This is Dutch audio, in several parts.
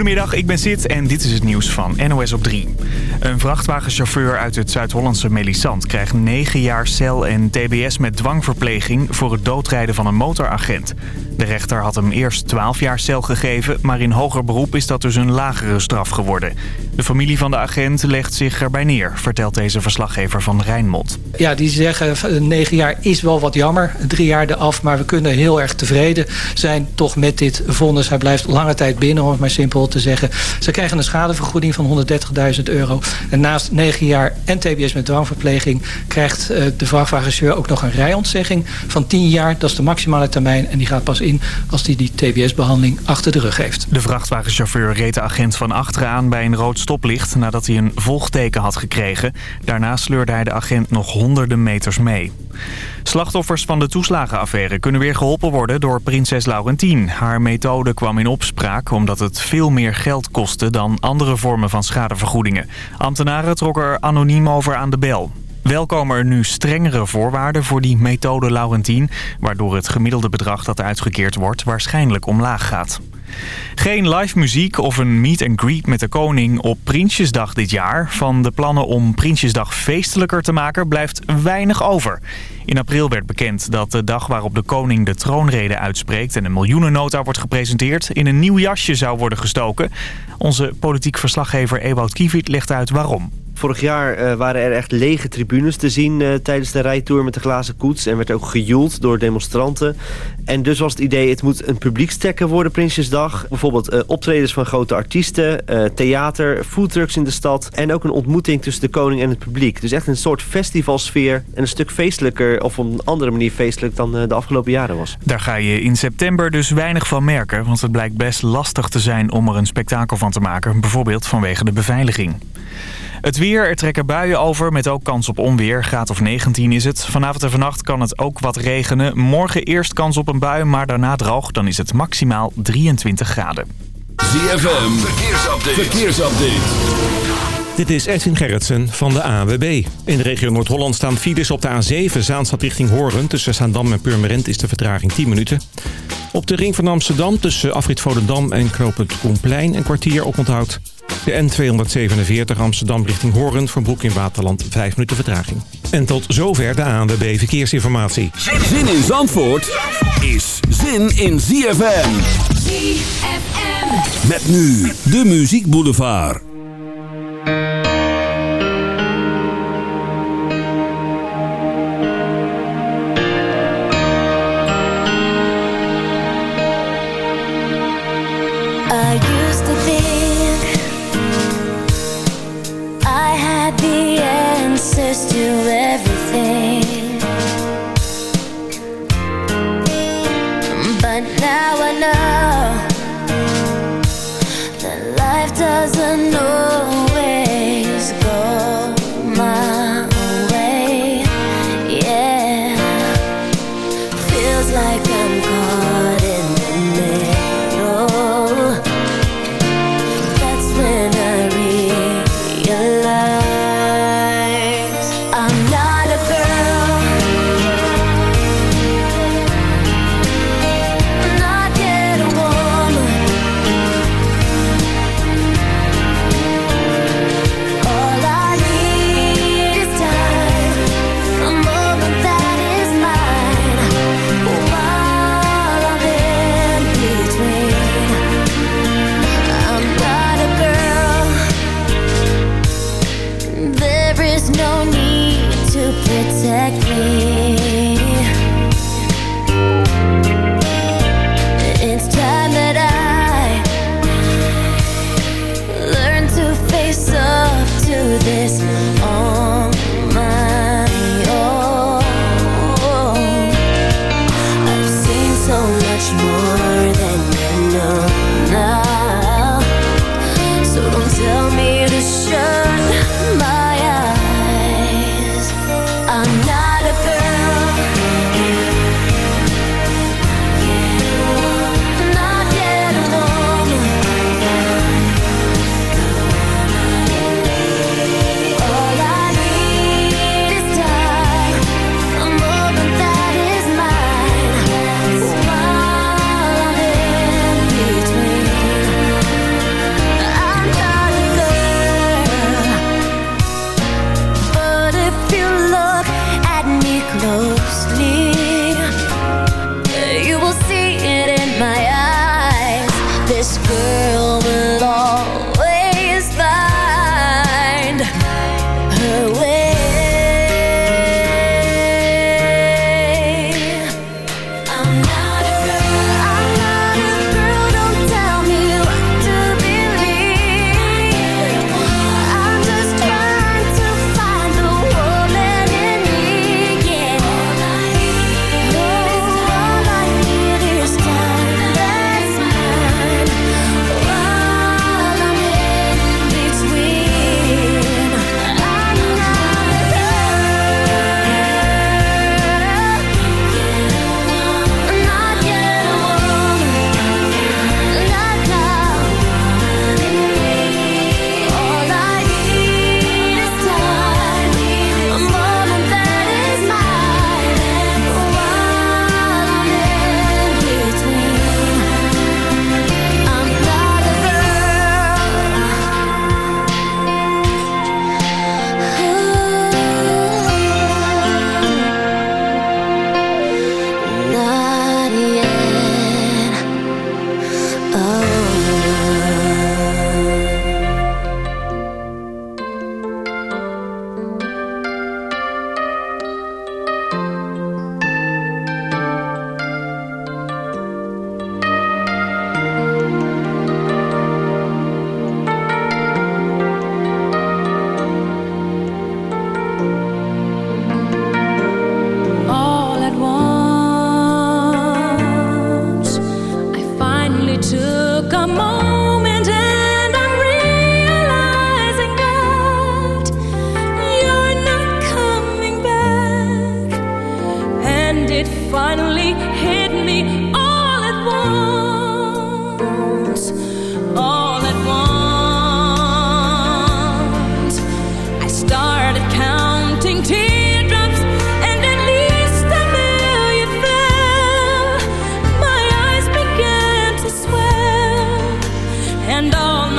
Goedemiddag, ik ben Sid en dit is het nieuws van NOS op 3. Een vrachtwagenchauffeur uit het Zuid-Hollandse Melisand krijgt 9 jaar cel en tbs met dwangverpleging voor het doodrijden van een motoragent. De rechter had hem eerst 12 jaar cel gegeven, maar in hoger beroep is dat dus een lagere straf geworden. De familie van de agent legt zich erbij neer, vertelt deze verslaggever van Rijnmond. Ja, die zeggen 9 jaar is wel wat jammer, drie jaar eraf, maar we kunnen heel erg tevreden zijn toch met dit vonnis. Hij blijft lange tijd binnen, om het maar simpel te zeggen. Ze krijgen een schadevergoeding van 130.000 euro. En naast 9 jaar en tbs met dwangverpleging... krijgt eh, de vrachtwagenchauffeur ook nog een rijontzegging van 10 jaar. Dat is de maximale termijn en die gaat pas in als hij die tbs-behandeling achter de rug heeft. De vrachtwagenchauffeur reed de agent van achteraan bij een rood stoplicht... nadat hij een volgteken had gekregen. Daarna sleurde hij de agent nog honderden meters mee. Slachtoffers van de toeslagenaffaire kunnen weer geholpen worden door prinses Laurentien. Haar methode kwam in opspraak omdat het veel meer geld kostte dan andere vormen van schadevergoedingen. Ambtenaren trokken er anoniem over aan de bel. Wel komen er nu strengere voorwaarden voor die methode Laurentien... waardoor het gemiddelde bedrag dat uitgekeerd wordt waarschijnlijk omlaag gaat. Geen live muziek of een meet and greet met de koning op Prinsjesdag dit jaar. Van de plannen om Prinsjesdag feestelijker te maken blijft weinig over. In april werd bekend dat de dag waarop de koning de troonrede uitspreekt... en een miljoenennota wordt gepresenteerd... in een nieuw jasje zou worden gestoken. Onze politiek verslaggever Ewout Kievit legt uit waarom. Vorig jaar uh, waren er echt lege tribunes te zien uh, tijdens de rijtour met de glazen koets. En werd ook gejoeld door demonstranten. En dus was het idee, het moet een publiekstekker worden, Prinsjesdag. Bijvoorbeeld uh, optredens van grote artiesten, theater, foodtrucks in de stad. En ook een ontmoeting tussen de koning en het publiek. Dus echt een soort festivalsfeer en een stuk feestelijker... of op een andere manier feestelijk dan de afgelopen jaren was. Daar ga je in september dus weinig van merken. Want het blijkt best lastig te zijn om er een spektakel van te maken. Bijvoorbeeld vanwege de beveiliging. Het weer, er trekken buien over met ook kans op onweer. Graad of 19 is het. Vanavond en vannacht kan het ook wat regenen. Morgen eerst kans op een bui, maar daarna droog. Dan is het maximaal 23 graden. ZFM, verkeersupdate. verkeersupdate. Dit is Edwin Gerritsen van de AWB. In de regio Noord-Holland staan files op de A7 Zaanstad richting Horen. Tussen Zaandam en Purmerend is de vertraging 10 minuten. Op de ring van Amsterdam tussen Afrit Volendam en Knoopend Koenplein een kwartier op onthoud. De N247 Amsterdam richting Horen voor Broek in Waterland 5 minuten vertraging. En tot zover de ANWB Verkeersinformatie. Zin in Zandvoort is zin in ZFM. ZFM. Met nu de Muziek Boulevard. answers to everything. But now I know That life doesn't know.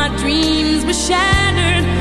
my dreams were shattered.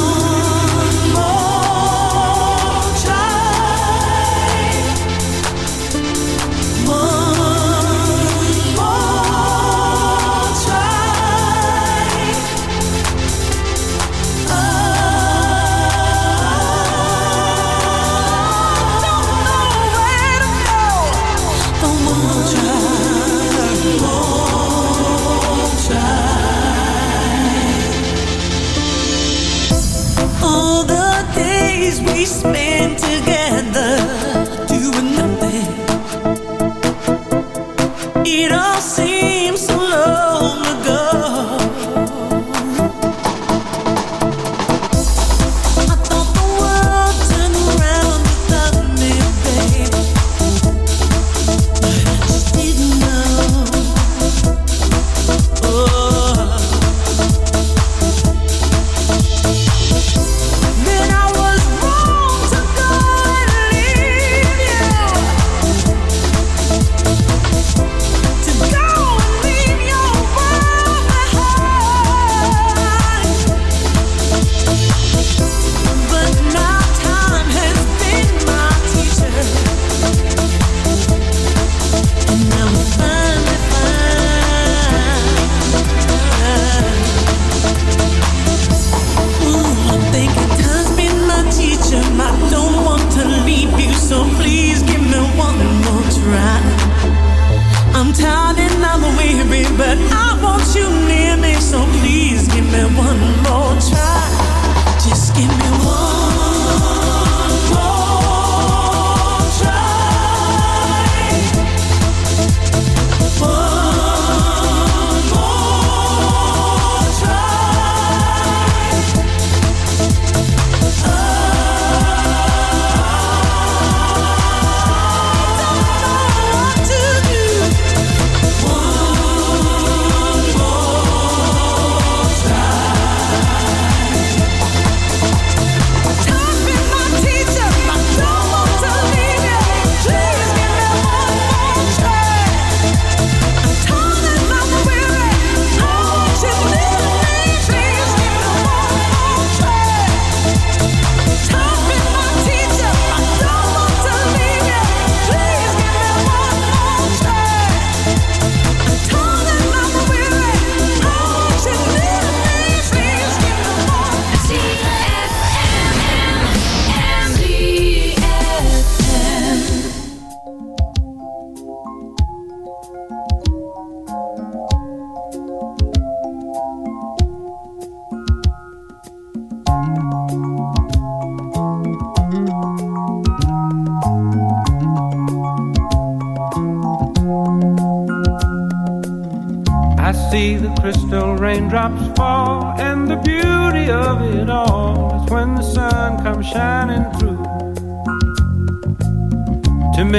It all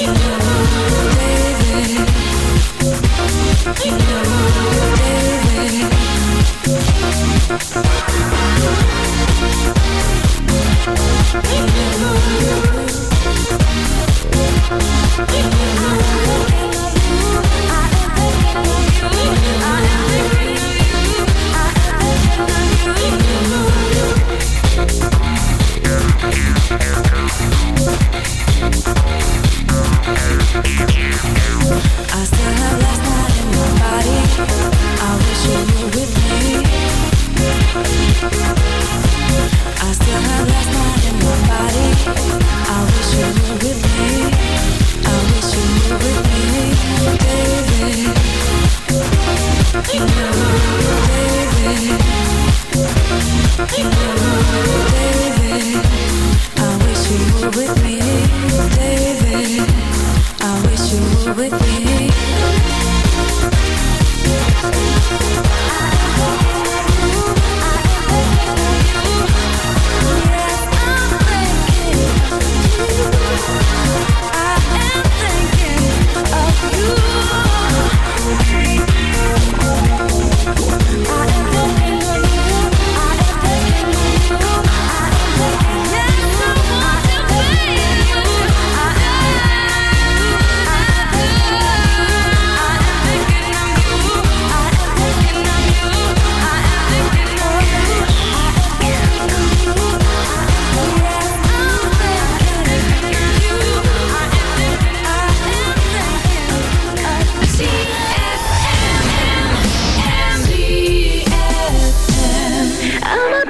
you.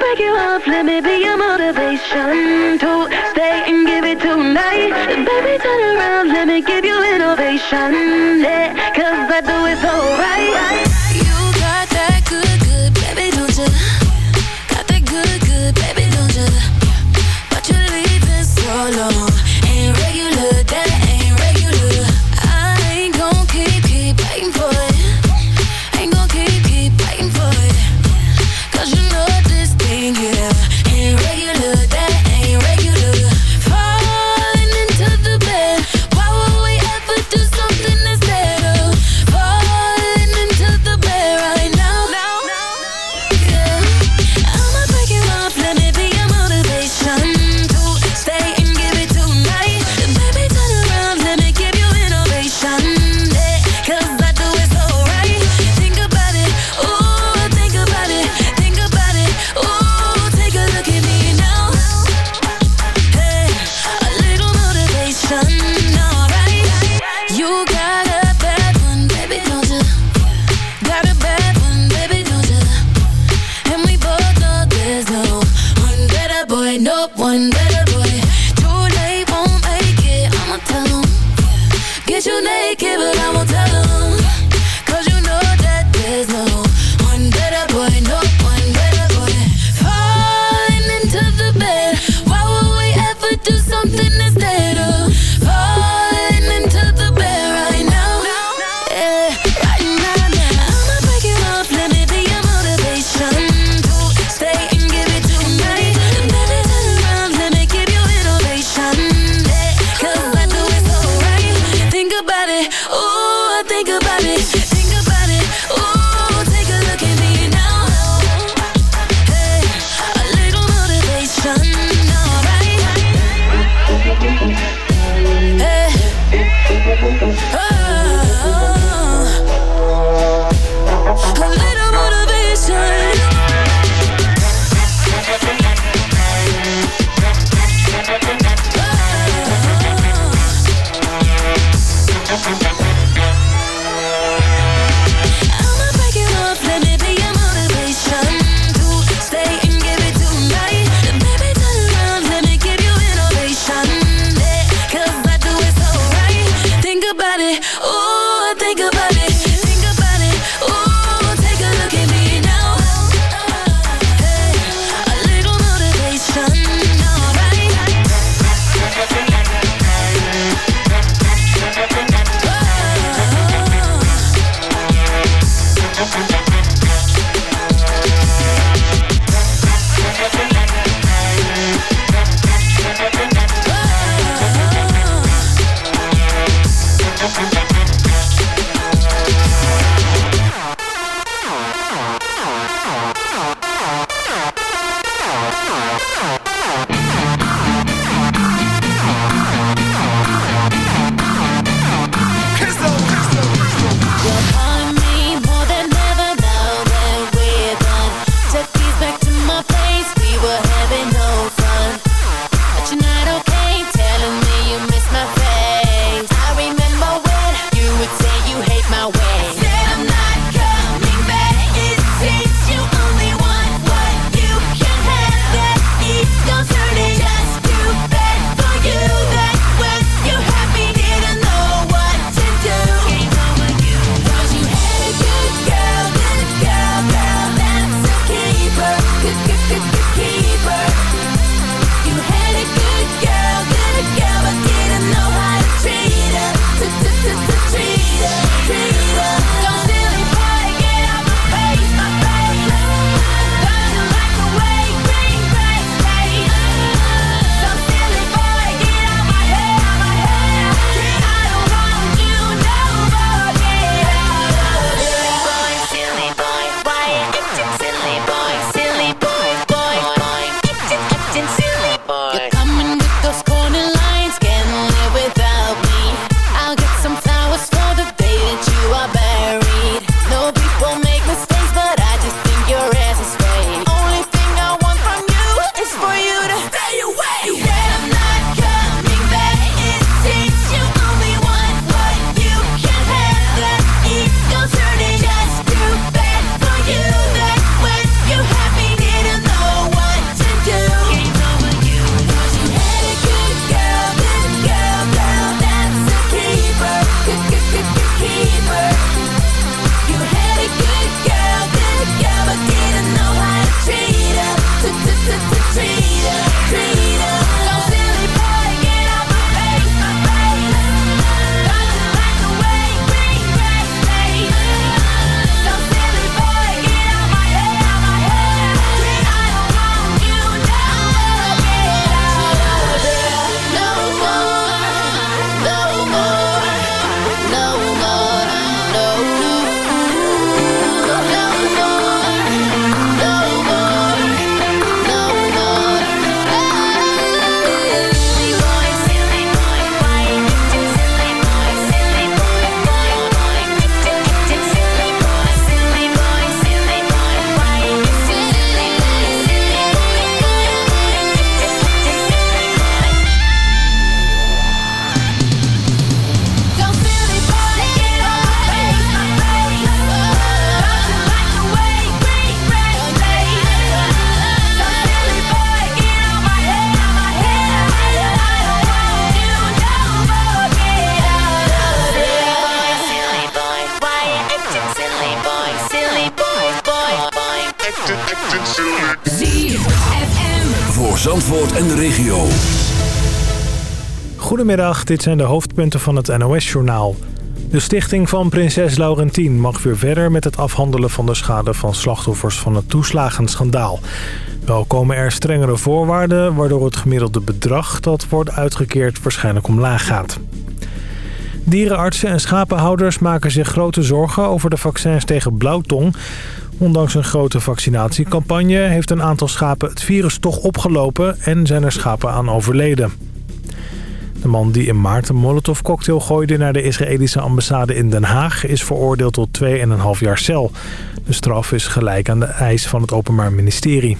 break you off. Let me be your motivation to stay and give it tonight. Baby, turn around. Let me give you innovation. Yeah, cause I do it so right. Goedemiddag, dit zijn de hoofdpunten van het NOS-journaal. De stichting van prinses Laurentien mag weer verder met het afhandelen van de schade van slachtoffers van het toeslagenschandaal. Wel komen er strengere voorwaarden waardoor het gemiddelde bedrag dat wordt uitgekeerd waarschijnlijk omlaag gaat. Dierenartsen en schapenhouders maken zich grote zorgen over de vaccins tegen blauwtong. Ondanks een grote vaccinatiecampagne heeft een aantal schapen het virus toch opgelopen en zijn er schapen aan overleden. De man die in maart een molotovcocktail gooide naar de Israëlische ambassade in Den Haag... is veroordeeld tot 2,5 jaar cel. De straf is gelijk aan de eis van het Openbaar Ministerie.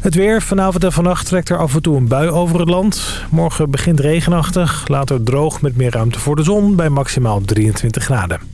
Het weer. Vanavond en vannacht trekt er af en toe een bui over het land. Morgen begint regenachtig, later droog met meer ruimte voor de zon bij maximaal 23 graden.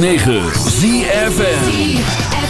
106.9 ZFN